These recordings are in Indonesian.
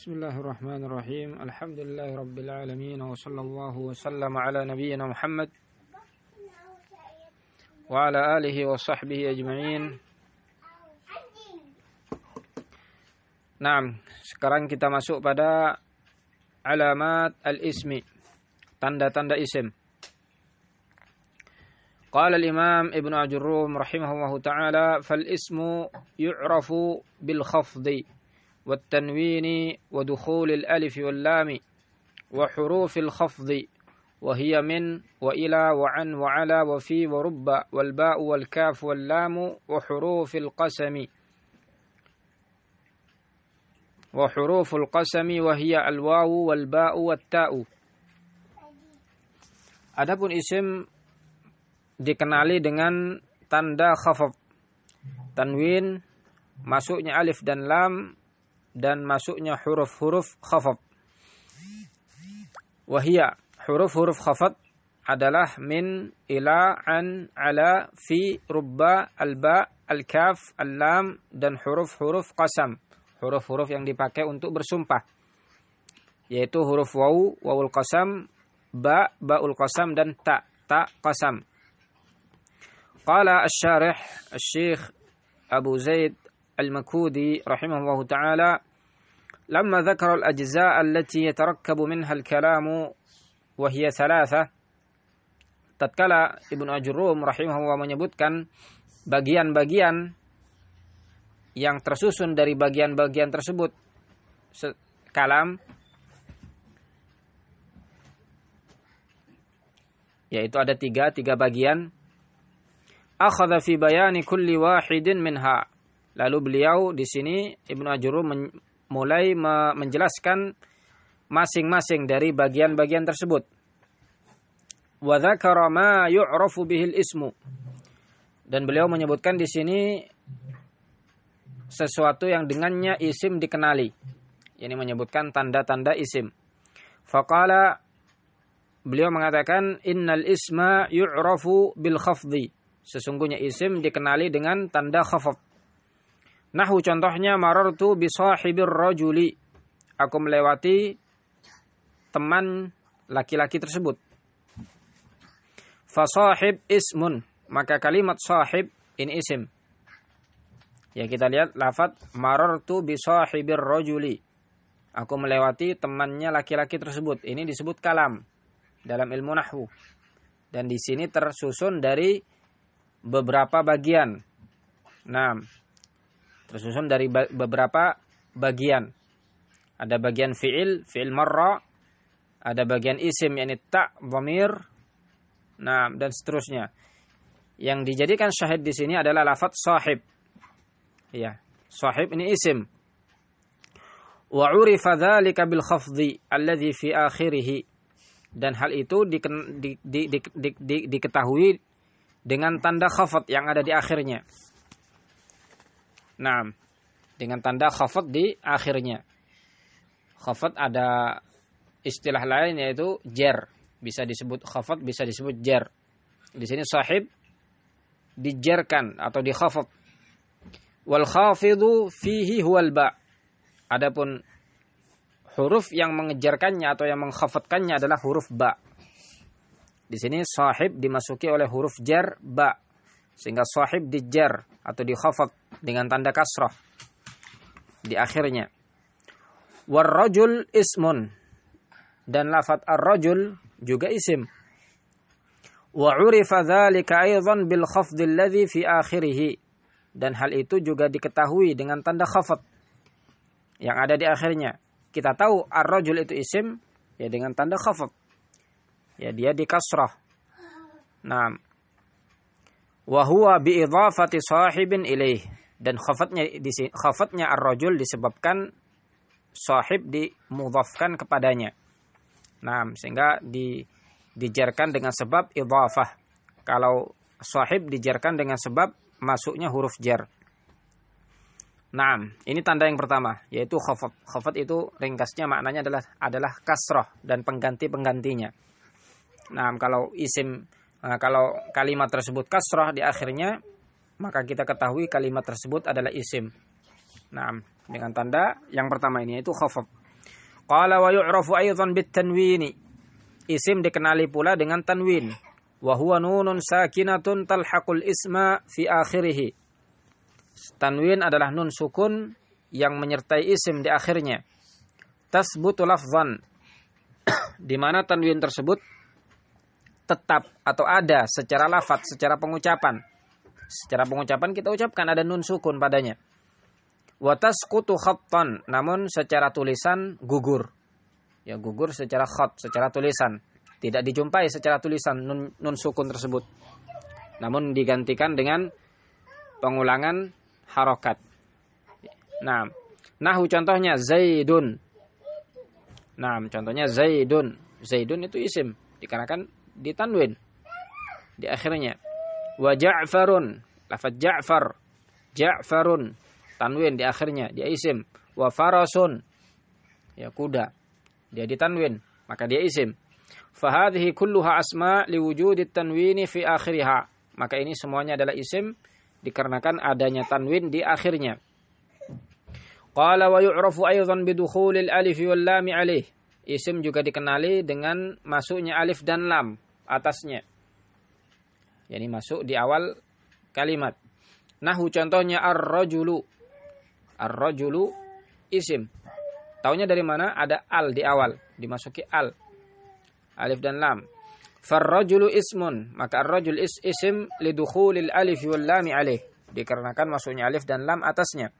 بسم الله الرحمن الرحيم الحمد لله رب العالمين وصلى الله وسلم على نبينا محمد وعلى آله وصحبه أجمعين Nah, sekarang kita masuk pada alamat al-ismi, tanda-tanda isim. قال الإمام ابن عجروم رحمه الله تعالى فالاسم يعرف بالخفض والتنوين ودخول الألف واللام وحروف الخفض وهي من وإلى وعن وعلى وفي ورب والباء والكاف واللام وحروف القسم. وحروف القسم وهي الواو والباء والتاء. Adapun isim dikenali dengan tanda khafaf tanwin masuknya alif dan lam dan masuknya huruf-huruf khafaf wahia huruf-huruf khafat adalah min ila an ala fi rubba alba al-kaf al-lam dan huruf-huruf qasam. Huruf-huruf yang dipakai untuk bersumpah. Yaitu huruf waw wawul qasam ba baul qasam dan ta ta qasam. Qala asy-syarih asy-syekh Abu Zaid Al-Makudi rahimahullah taala لما ذكر الأجزاء التي يتركب منها الكلام وهي ثلاثة tatkala Ibnu Ajurrum rahimahullah menyebutkan bagian-bagian yang tersusun dari bagian-bagian tersebut kalam yaitu ada tiga tiga bagian akhadha fi bayani kulli wahidin minha lalu beliau di sini Ibnu Ajurrum mulai menjelaskan masing-masing dari bagian-bagian tersebut wa dzakara bihil ismu dan beliau menyebutkan di sini sesuatu yang dengannya isim dikenali. Ini menyebutkan tanda-tanda isim. Faqala beliau mengatakan innal isma yu'rafu bil khafdi. Sesungguhnya isim dikenali dengan tanda khafd. Nahu contohnya marartu bi sahibir rajuli. Aku melewati teman laki-laki tersebut. Fasahib ismun. Maka kalimat sahib ini isim. Ya kita lihat lafat marartu bi sahibir rajuli. Aku melewati temannya laki-laki tersebut. Ini disebut kalam dalam ilmu nahwu. Dan di sini tersusun dari beberapa bagian. Nah, tersusun dari beberapa bagian. Ada bagian fi'il, fi'il marra, ada bagian isim yakni ta, dhamir, nah dan seterusnya. Yang dijadikan syahid di sini adalah lafaz sahib. Ya, sahib ini isim. Wa urifa dzalika bil khafdhi alladhi fi akhirih. Dan hal itu di, di, di, di, di, di, diketahui dengan tanda khafat yang ada di akhirnya. Nah, dengan tanda khafat di akhirnya. Khafat ada istilah lain yaitu jer. Bisa disebut khafat, bisa disebut jer. Di sini sahib dijerkan atau dikhafat wal khafidu fihi huwal ba. Adapun huruf yang mengejarkannya atau yang mengkhafatkannya adalah huruf ba. Di sini sahib dimasuki oleh huruf jar ba. Sehingga sahib dijar atau dikhafat dengan tanda kasrah di akhirnya. Warrajul ismun dan lafat ar-rajul juga isim. Wa urifa dzalika aidan bil khafd alladhi fi akhirih dan hal itu juga diketahui dengan tanda khafat yang ada di akhirnya. Kita tahu ar-rajul itu isim ya dengan tanda khafat. Ya dia di kasrah. Nah, wa bi idhafati sahibin ilaih dan khafatnya di khafatnya ar-rajul disebabkan sahib dimudhafkan kepadanya. Nah, sehingga di dijarkan dengan sebab idhafah. Kalau sahib dijarkan dengan sebab masuknya huruf jar. Nah, ini tanda yang pertama, yaitu khafat. Khafat itu ringkasnya maknanya adalah adalah kasroh dan pengganti-penggantinya. Nah, kalau isim, nah, kalau kalimat tersebut kasroh di akhirnya, maka kita ketahui kalimat tersebut adalah isim. Nah, dengan tanda yang pertama ini yaitu khafat. Qala wa yu'rafu aidan bit tanwini. Isim dikenali pula dengan tanwin. Wa huwa nunun sakinatun talhaqul isma fi akhirih. Tanwin adalah nun sukun yang menyertai isim di akhirnya. Tasbutu lafzan. di mana tanwin tersebut tetap atau ada secara lafat, secara pengucapan. Secara pengucapan kita ucapkan ada nun sukun padanya Watas kutu khattan, namun secara tulisan gugur. Ya gugur secara khat, secara tulisan. Tidak dijumpai secara tulisan nun, nun sukun tersebut. Namun digantikan dengan pengulangan harokat. Nah, nahu contohnya Zaidun. Nah, contohnya Zaidun. Zaidun itu isim, dikarenakan ditanwin di akhirnya. Wa Ja'farun, lafaz Ja'far. Ja'farun. Tanwin di akhirnya. Dia isim. Wa farasun. Ya kuda. Dia ditanwin maka dia isim. Fahadhihi kulluha asma liwujudi tanwini fi akhiriha maka ini semuanya adalah isim dikarenakan adanya tanwin di akhirnya. Qala wa yu'rafu aidan bidukhulil alif wal lam alih. Isim juga dikenali dengan masuknya alif dan lam atasnya yani masuk di awal kalimat Nahu contohnya ar-rajulu Ar-rajulu isim. Taunya dari mana? Ada al di awal, dimasuki al. Alif dan lam. Farrajulu ismun, maka ar-rajul is isim lidukhulil alif wal lam alaih. Dikarenakan masuknya alif dan lam atasnya.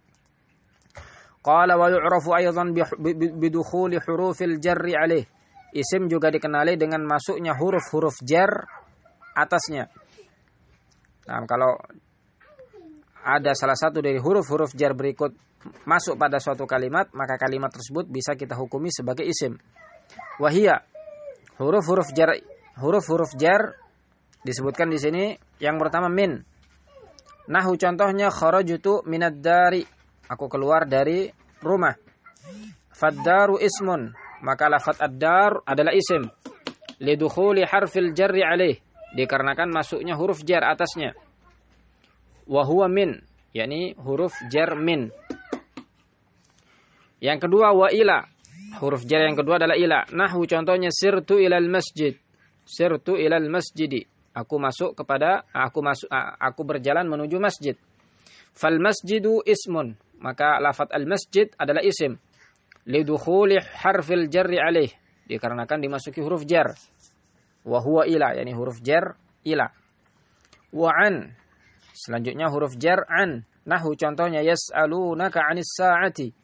Qala wa yu'rafu aydan bidukhuli hurufil jarri alaih. Isim juga dikenali dengan masuknya huruf-huruf jar atasnya. Nah, kalau ada salah satu dari huruf-huruf jar berikut masuk pada suatu kalimat, maka kalimat tersebut bisa kita hukumi sebagai isim. Wahia huruf-huruf jar huruf-huruf jar disebutkan di sini yang pertama min. Nahu contohnya kharajtu minad dari. Aku keluar dari rumah. Faddaru ismun. Maka lafat ad-dar adalah isim. Lidukhuli harfil jarri alaih. Dikarenakan masuknya huruf jar atasnya. Wahuwa min. yakni huruf jar min. Yang kedua wa ila. Huruf jar yang kedua adalah ila. Nahu contohnya sirtu ilal masjid. Sirtu ilal masjidi. Aku masuk kepada aku masuk aku berjalan menuju masjid. Fal masjidu ismun. Maka lafat al masjid adalah isim. Lidukhuli harfil jarri alaih. Dikarenakan dimasuki huruf jar. Wa huwa ila. Yani huruf jar ila. Wa an. Selanjutnya huruf jar an. Nahu contohnya yas'alunaka anis sa'ati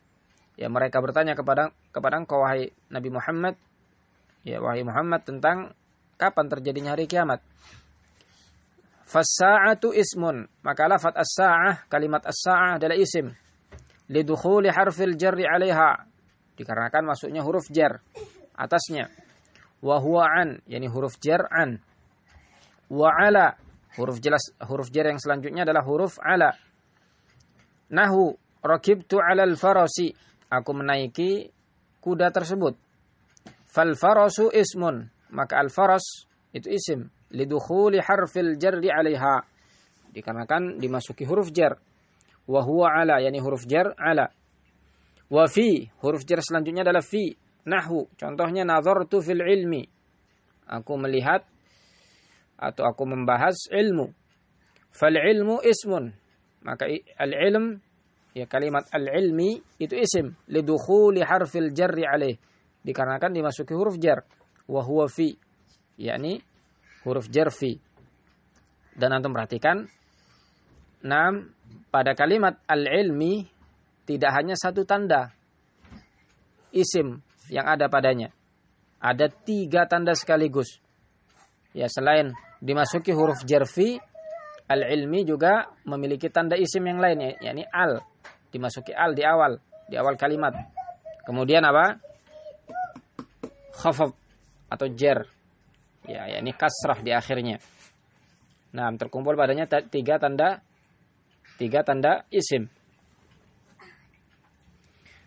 ya mereka bertanya kepada kepada engkau wahai Nabi Muhammad ya wahai Muhammad tentang kapan terjadinya hari kiamat Fasa'atu ismun maka lafat as-sa'ah kalimat as-sa'ah adalah isim lidukhuli harfil jarri 'alaiha dikarenakan masuknya huruf jar atasnya wa huwa an yani huruf jar an wa ala huruf jelas huruf jar yang selanjutnya adalah huruf ala nahu rakibtu 'alal farasi aku menaiki kuda tersebut. Fal farasu ismun, maka al faras itu isim lidukhuli harfil jarri 'alaiha. Dikarenakan dimasuki huruf jar. Wa huwa ala yani huruf jar ala. Wa fi huruf jar selanjutnya adalah fi. Nahwu contohnya nazartu fil ilmi. Aku melihat atau aku membahas ilmu. Fal ilmu ismun. Maka al ilm ya kalimat al-ilmi itu isim lidukhuli harfil jarri alaih dikarenakan dimasuki huruf jar wa huwa fi yakni huruf jar fi dan antum perhatikan Nam pada kalimat al-ilmi tidak hanya satu tanda isim yang ada padanya. Ada tiga tanda sekaligus. Ya selain dimasuki huruf jarfi, al-ilmi juga memiliki tanda isim yang lain yakni al dimasuki al di awal, di awal kalimat. Kemudian apa? Khafaf atau jer. Ya, ya ini kasrah di akhirnya. Nah, terkumpul padanya tiga tanda tiga tanda isim.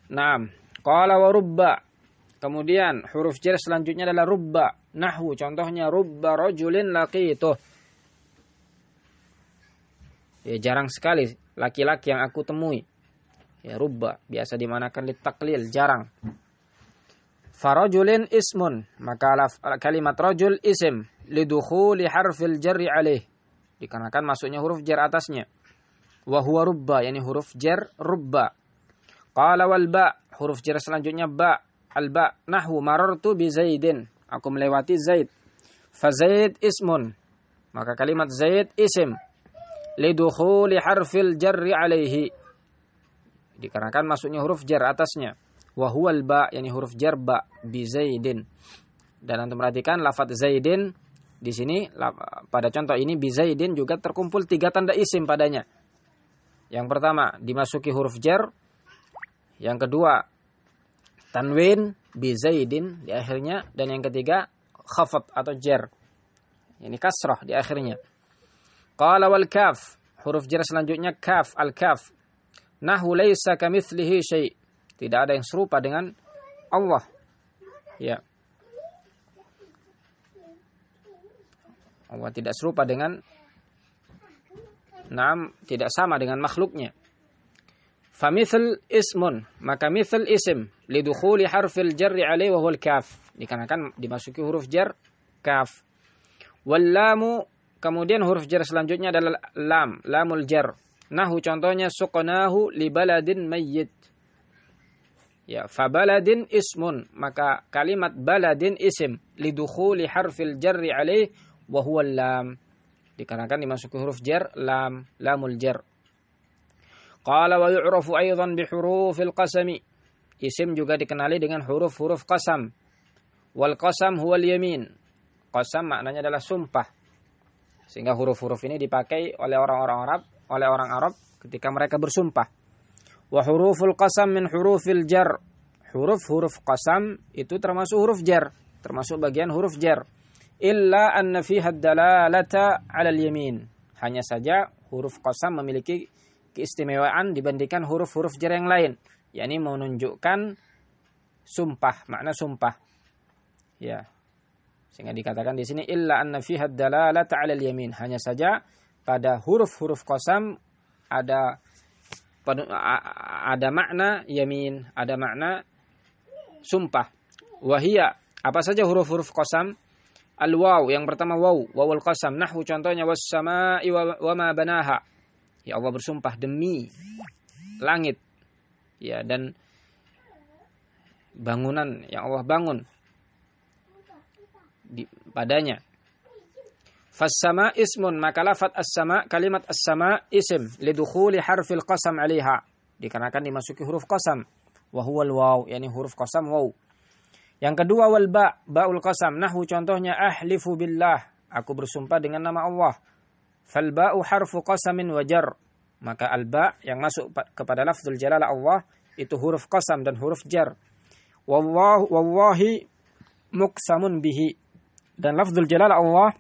Nah, qala wa rubba. Kemudian huruf jer selanjutnya adalah rubba. Nahwu contohnya rubba rajulin laqituh. Ya jarang sekali laki-laki yang aku temui ya rubba biasa dimanakan li taklil jarang Farajulin ismun. Maka kalimat rajul isim. Lidukhuli harfil jarri alaih. Dikarenakan masuknya huruf jar atasnya. Wahuwa rubba. Yani huruf jar rubba. Qala wal ba. Huruf jar selanjutnya ba. Al ba. Nahwu marartu bi zaidin. Aku melewati zaid. Fazaid ismun. Maka kalimat zaid isim. Lidukhuli harfil jarri alaihi. Dikarenakan masuknya huruf jar atasnya wa huwal ba yani huruf jar ba bi zaidin. Dan untuk perhatikan lafadz zaidin di sini pada contoh ini bi zaidin juga terkumpul tiga tanda isim padanya. Yang pertama dimasuki huruf jar. Yang kedua tanwin bi zaidin di akhirnya dan yang ketiga khafat atau jar. Ini kasrah di akhirnya. Qala wal kaf huruf jar selanjutnya kaf al kaf. Nahu laisa kamitslihi syai' Tidak ada yang serupa dengan Allah. Ya. Allah tidak serupa dengan Naam tidak sama dengan makhluknya. Famithl ismun, maka mithl isim lidukhuli harfil jarri alaih wa kaf. Dikarenakan dimasuki huruf jar kaf. Wallamu kemudian huruf jar selanjutnya adalah lam, lamul jar. Nahu contohnya suqnahu li baladin mayyit. Ya, fabaladin ismun, maka kalimat baladin isim lidukhuli harfil jarri alaih wa huwa lam. Dikarenakan dimasuki huruf jar lam, lamul jar. Qala wa yu'rafu aidan bi hurufil qasami. Isim juga dikenali dengan huruf-huruf qasam. Wal qasam huwal yamin. Qasam maknanya adalah sumpah. Sehingga huruf-huruf ini dipakai oleh orang-orang Arab, oleh orang Arab ketika mereka bersumpah. Wa huruful qasam min hurufil jar. Huruf-huruf qasam itu termasuk huruf jar, termasuk bagian huruf jar. Illa anna fiha dalalata 'ala yamin Hanya saja huruf qasam memiliki keistimewaan dibandingkan huruf-huruf jar yang lain, yakni menunjukkan sumpah, makna sumpah. Ya. Sehingga dikatakan di sini illa anna fiha dalalata 'ala yamin Hanya saja pada huruf-huruf qasam ada ada makna yamin, ada makna sumpah. Wahia, apa saja huruf-huruf qasam? Al-waw, yang pertama waw, wawul qasam. Nahwu contohnya was sama'i wa ma banaha. Ya Allah bersumpah demi langit. Ya, dan bangunan yang Allah bangun di, padanya. Fassama ismun maka lafat as-sama kalimat as-sama isim lidukhuli harfil qasam 'alaiha dikarenakan dimasuki huruf qasam wa huwal waw yakni huruf qasam waw. Yang kedua wal ba baul qasam nahwu contohnya ahlifu billah aku bersumpah dengan nama Allah. Fal ba'u harfu qasamin wa jar. Maka al ba yang masuk kepada lafzul jalala Allah itu huruf qasam dan huruf jar. Wallahu wallahi muqsamun bihi. Dan lafzul jalala Allah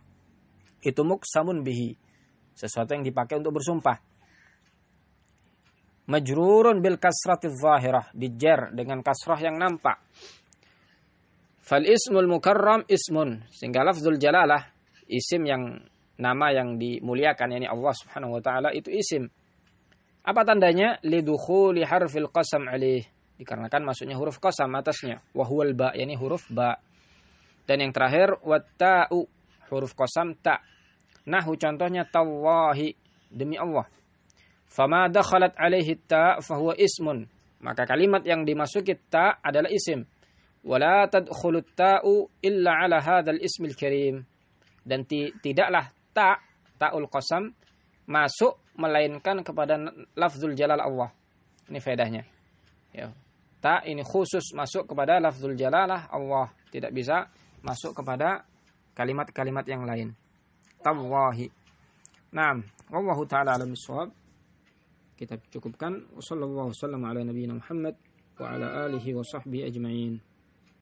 itu muksamun bihi. Sesuatu yang dipakai untuk bersumpah. Majrurun bil kasrati zahirah. Dijer dengan kasrah yang nampak. Fal ismul mukarram ismun. Sehingga lafzul jalalah. Isim yang nama yang dimuliakan. Yani Allah subhanahu wa ta'ala itu isim. Apa tandanya? Lidukhuli harfil qasam alih. Dikarenakan maksudnya huruf qasam atasnya. Wahual ba. Yani huruf ba. Dan yang terakhir. Watta'u huruf kosam ta. Nahu contohnya tawahi demi Allah. Fama dakhalat alaihi ta fahuwa ismun. Maka kalimat yang dimasuki ta adalah isim. Wala tadkhulut ta'u illa ala hadzal ismil karim. Dan ti tidaklah ta ta'ul qasam masuk melainkan kepada lafzul jalal Allah. Ini faedahnya. Ya. Ta ini khusus masuk kepada lafzul jalalah Allah. Tidak bisa masuk kepada kalimat-kalimat yang lain. Tawahi. Naam, wallahu taala alam bisawab. Kita cukupkan. Wassallallahu wasallam ala nabiyina Muhammad wa ala alihi wa sahbihi ajma'in.